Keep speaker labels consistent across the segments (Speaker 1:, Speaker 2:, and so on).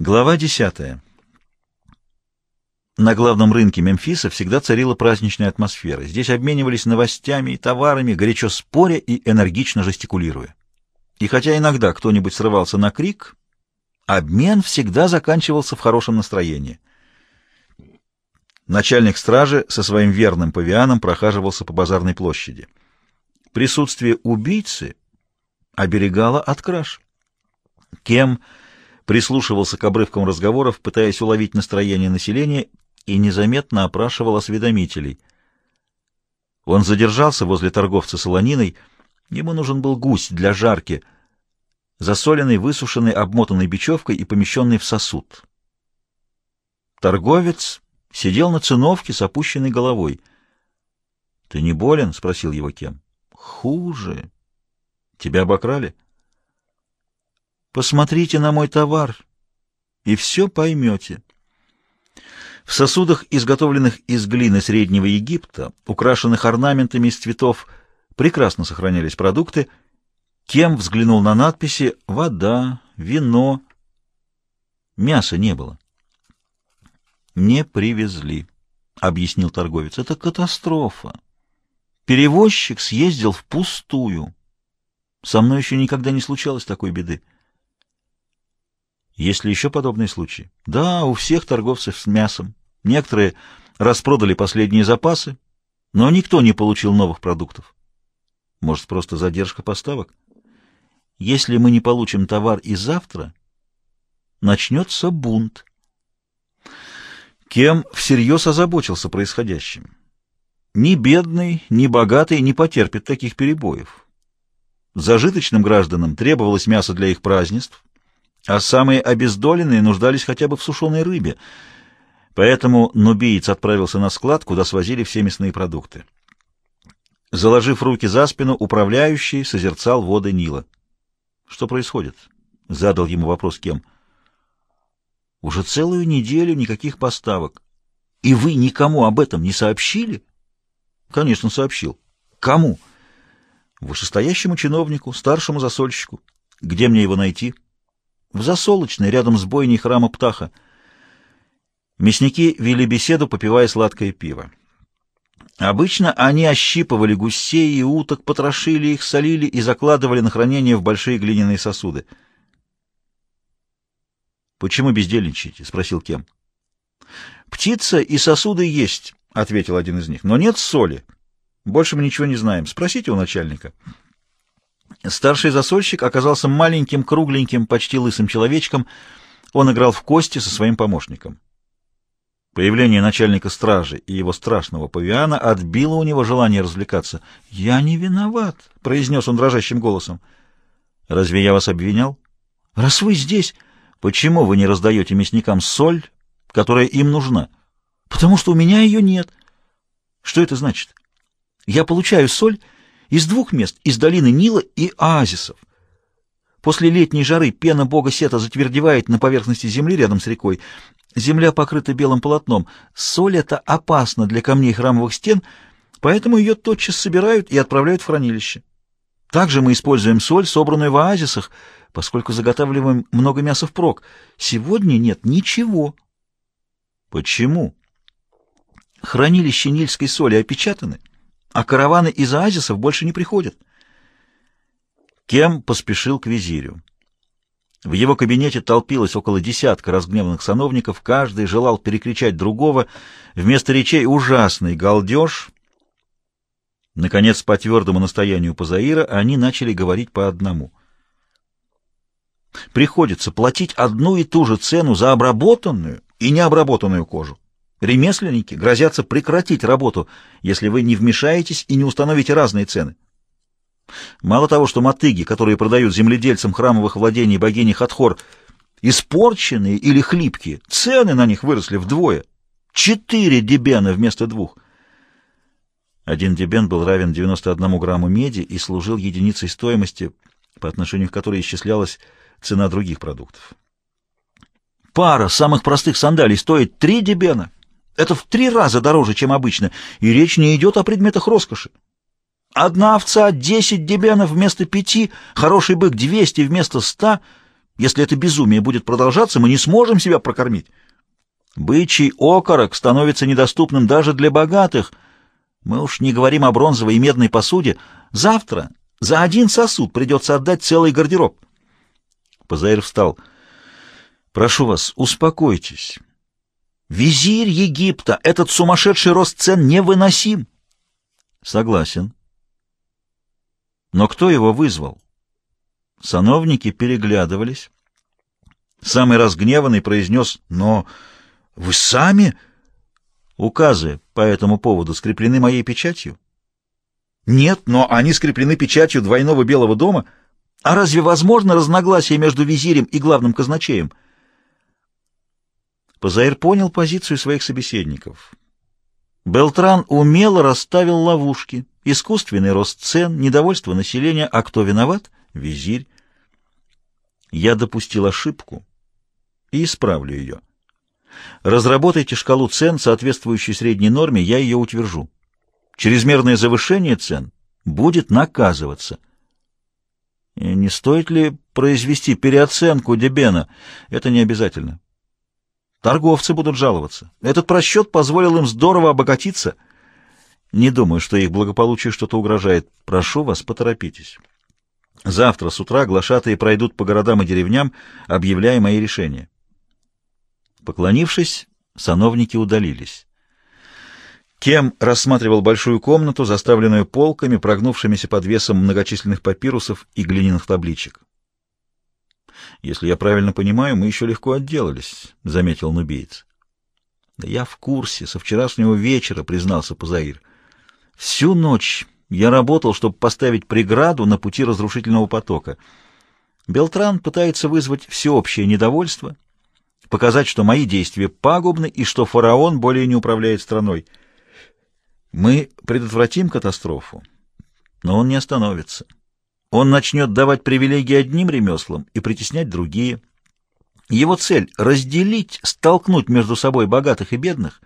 Speaker 1: Глава 10. На главном рынке Мемфиса всегда царила праздничная атмосфера. Здесь обменивались новостями и товарами, горячо споря и энергично жестикулируя. И хотя иногда кто-нибудь срывался на крик, обмен всегда заканчивался в хорошем настроении. Начальник стражи со своим верным павианом прохаживался по базарной площади. Присутствие убийцы оберегало от краж. Кем прислушивался к обрывкам разговоров, пытаясь уловить настроение населения, и незаметно опрашивал осведомителей. Он задержался возле торговца солониной. Ему нужен был гусь для жарки, засоленный, высушенный, обмотанный бечевкой и помещенный в сосуд. Торговец сидел на циновке с опущенной головой. — Ты не болен? — спросил его Кем. — Хуже. — Тебя обокрали? — Посмотрите на мой товар, и все поймете. В сосудах, изготовленных из глины Среднего Египта, украшенных орнаментами из цветов, прекрасно сохранялись продукты. Кем взглянул на надписи «Вода», «Вино». Мяса не было. «Не привезли», — объяснил торговец. «Это катастрофа. Перевозчик съездил впустую. Со мной еще никогда не случалось такой беды». Есть ли еще подобные случаи? Да, у всех торговцев с мясом. Некоторые распродали последние запасы, но никто не получил новых продуктов. Может, просто задержка поставок? Если мы не получим товар и завтра, начнется бунт. Кем всерьез озаботился происходящим? Ни бедный, ни богатый не потерпит таких перебоев. Зажиточным гражданам требовалось мясо для их празднеств, а самые обездоленные нуждались хотя бы в сушеной рыбе. Поэтому нубиец отправился на склад, куда свозили все мясные продукты. Заложив руки за спину, управляющий созерцал воды Нила. «Что происходит?» — задал ему вопрос Кем. «Уже целую неделю никаких поставок. И вы никому об этом не сообщили?» «Конечно, сообщил. Кому?» «Вышестоящему чиновнику, старшему засольщику. Где мне его найти?» В засолочной, рядом с бойней храма Птаха. Мясники вели беседу, попивая сладкое пиво. Обычно они ощипывали гусей и уток, потрошили их, солили и закладывали на хранение в большие глиняные сосуды. «Почему бездельничаете?» — спросил Кем. «Птица и сосуды есть», — ответил один из них, — «но нет соли. Больше мы ничего не знаем. Спросите у начальника». Старший засольщик оказался маленьким, кругленьким, почти лысым человечком. Он играл в кости со своим помощником. Появление начальника стражи и его страшного павиана отбило у него желание развлекаться. «Я не виноват», — произнес он дрожащим голосом. «Разве я вас обвинял?» «Раз вы здесь, почему вы не раздаете мясникам соль, которая им нужна?» «Потому что у меня ее нет». «Что это значит?» «Я получаю соль из двух мест, из долины Нила и оазисов. После летней жары пена бога Сета затвердевает на поверхности земли рядом с рекой. Земля покрыта белым полотном. Соль эта опасна для камней храмовых стен, поэтому ее тотчас собирают и отправляют в хранилище. Также мы используем соль, собранную в оазисах, поскольку заготавливаем много мяса впрок. Сегодня нет ничего. Почему? Хранилища нильской соли опечатаны а караваны из оазисов больше не приходят. Кем поспешил к визирю. В его кабинете толпилось около десятка разгневанных сановников, каждый желал перекричать другого, вместо речей ужасный галдеж. Наконец, по твердому настоянию Пазаира, они начали говорить по одному. Приходится платить одну и ту же цену за обработанную и необработанную кожу. Ремесленники грозятся прекратить работу, если вы не вмешаетесь и не установите разные цены. Мало того, что мотыги, которые продают земледельцам храмовых владений богини Хатхор, испорченные или хлипкие, цены на них выросли вдвое. Четыре дебена вместо двух. Один дебен был равен 91 грамму меди и служил единицей стоимости, по отношению к которой исчислялась цена других продуктов. Пара самых простых сандалий стоит три дебена. Это в три раза дороже, чем обычно, и речь не идет о предметах роскоши. Одна овца — десять дебенов вместо пяти, хороший бык — двести вместо ста. Если это безумие будет продолжаться, мы не сможем себя прокормить. Бычий окорок становится недоступным даже для богатых. Мы уж не говорим о бронзовой и медной посуде. Завтра за один сосуд придется отдать целый гардероб. Позаир встал. «Прошу вас, успокойтесь. Визирь Египта, этот сумасшедший рост цен невыносим». «Согласен. Но кто его вызвал?» Сановники переглядывались. Самый разгневанный произнес «Но вы сами...» Указы по этому поводу скреплены моей печатью? Нет, но они скреплены печатью двойного Белого дома. А разве возможно разногласие между визирем и главным казначеем? Позаир понял позицию своих собеседников. Белтран умело расставил ловушки. Искусственный рост цен, недовольство населения. А кто виноват? Визирь. Я допустил ошибку и исправлю ее. Разработайте шкалу цен, соответствующую средней норме, я ее утвержу. Чрезмерное завышение цен будет наказываться. Не стоит ли произвести переоценку Дебена? Это не обязательно. Торговцы будут жаловаться. Этот просчет позволил им здорово обогатиться. Не думаю, что их благополучию что-то угрожает. Прошу вас, поторопитесь. Завтра с утра глашатые пройдут по городам и деревням, объявляя мои решения. Поклонившись, сановники удалились. Кем рассматривал большую комнату, заставленную полками, прогнувшимися под весом многочисленных папирусов и глиняных табличек. «Если я правильно понимаю, мы еще легко отделались», — заметил нубиец. «Да я в курсе, со вчерашнего вечера», — признался Пузаир. «Всю ночь я работал, чтобы поставить преграду на пути разрушительного потока. Белтран пытается вызвать всеобщее недовольство, показать, что мои действия пагубны и что фараон более не управляет страной. Мы предотвратим катастрофу, но он не остановится. Он начнет давать привилегии одним ремеслам и притеснять другие. Его цель — разделить, столкнуть между собой богатых и бедных,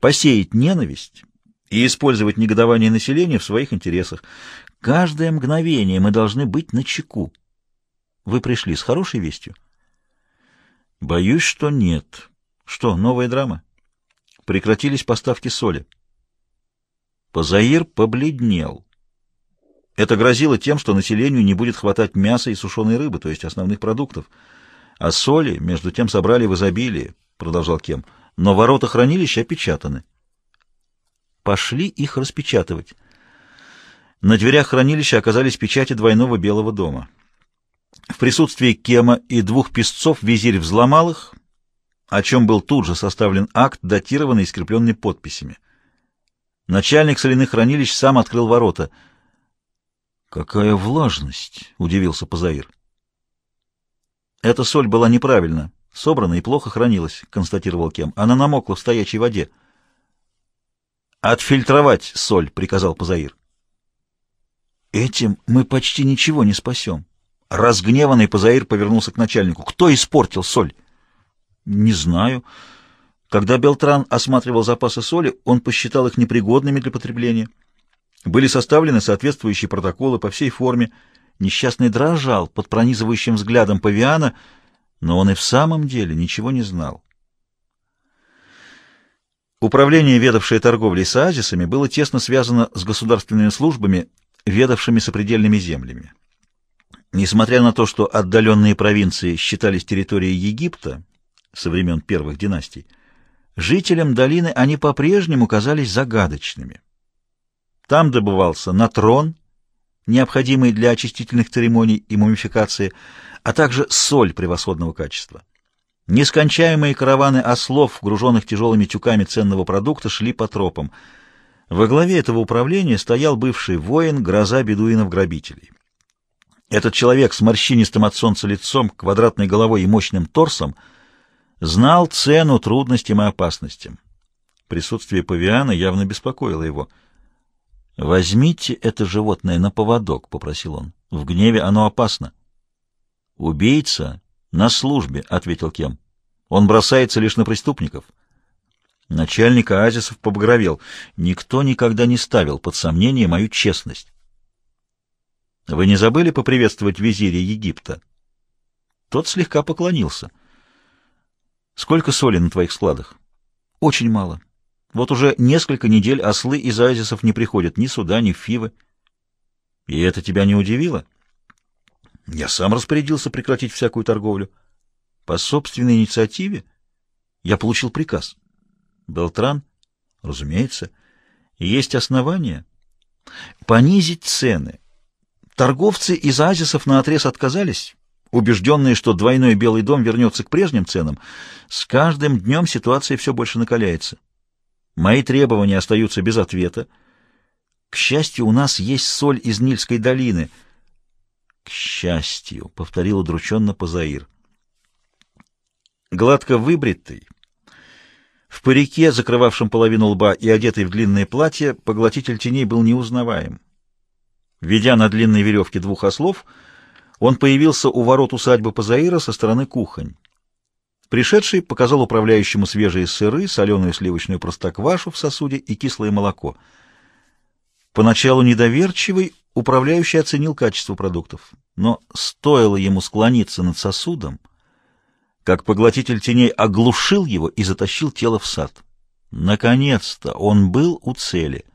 Speaker 1: посеять ненависть и использовать негодование населения в своих интересах. Каждое мгновение мы должны быть на чеку. Вы пришли с хорошей вестью? Боюсь, что нет. Что, новая драма? Прекратились поставки соли. Позаир побледнел. Это грозило тем, что населению не будет хватать мяса и сушеной рыбы, то есть основных продуктов. А соли, между тем, собрали в изобилии, продолжал Кем. Но ворота хранилища опечатаны. Пошли их распечатывать. На дверях хранилища оказались печати двойного Белого дома. В присутствии Кема и двух песцов визирь взломал их, о чем был тут же составлен акт, датированный и скрепленный подписями. Начальник соляных хранилищ сам открыл ворота. «Какая влажность!» — удивился Пазаир. «Эта соль была неправильно собрана и плохо хранилась», — констатировал Кем. «Она намокла в стоячей воде». «Отфильтровать соль», — приказал Пазаир. «Этим мы почти ничего не спасем». Разгневанный Пазаир повернулся к начальнику. «Кто испортил соль?» «Не знаю». Когда Белтран осматривал запасы соли, он посчитал их непригодными для потребления. Были составлены соответствующие протоколы по всей форме. Несчастный дрожал под пронизывающим взглядом павиана, но он и в самом деле ничего не знал. Управление, ведавшее торговлей с оазисами, было тесно связано с государственными службами, ведавшими сопредельными землями. Несмотря на то, что отдаленные провинции считались территорией Египта со времен первых династий, жителям долины они по-прежнему казались загадочными. Там добывался натрон, необходимый для очистительных церемоний и мумификации, а также соль превосходного качества. Нескончаемые караваны ослов, груженных тяжелыми тюками ценного продукта, шли по тропам. Во главе этого управления стоял бывший воин, гроза бедуинов-грабителей. Этот человек с морщинистым от солнца лицом, квадратной головой и мощным торсом знал цену трудностям и опасностям. Присутствие павиана явно беспокоило его. «Возьмите это животное на поводок», — попросил он. «В гневе оно опасно». «Убийца «На службе», — ответил Кем. «Он бросается лишь на преступников». Начальник оазисов побагровел. «Никто никогда не ставил под сомнение мою честность». «Вы не забыли поприветствовать визиря Египта?» Тот слегка поклонился. «Сколько соли на твоих складах?» «Очень мало. Вот уже несколько недель ослы из оазисов не приходят ни сюда, ни в Фивы». «И это тебя не удивило?» «Я сам распорядился прекратить всякую торговлю». «По собственной инициативе?» «Я получил приказ». «Белтран?» «Разумеется. Есть основания?» «Понизить цены». Торговцы из оазисов наотрез отказались, убежденные, что двойной Белый дом вернется к прежним ценам. С каждым днем ситуация все больше накаляется. Мои требования остаются без ответа. К счастью, у нас есть соль из Нильской долины. К счастью, — повторил удрученно Пазаир. Гладко выбритый, в парике, закрывавшем половину лба и одетый в длинное платье, поглотитель теней был неузнаваем. Ведя на длинной веревке двух ослов, он появился у ворот усадьбы Пазаира со стороны кухонь. Пришедший показал управляющему свежие сыры, соленую сливочную простоквашу в сосуде и кислое молоко. Поначалу недоверчивый, управляющий оценил качество продуктов, но стоило ему склониться над сосудом, как поглотитель теней оглушил его и затащил тело в сад. Наконец-то он был у цели —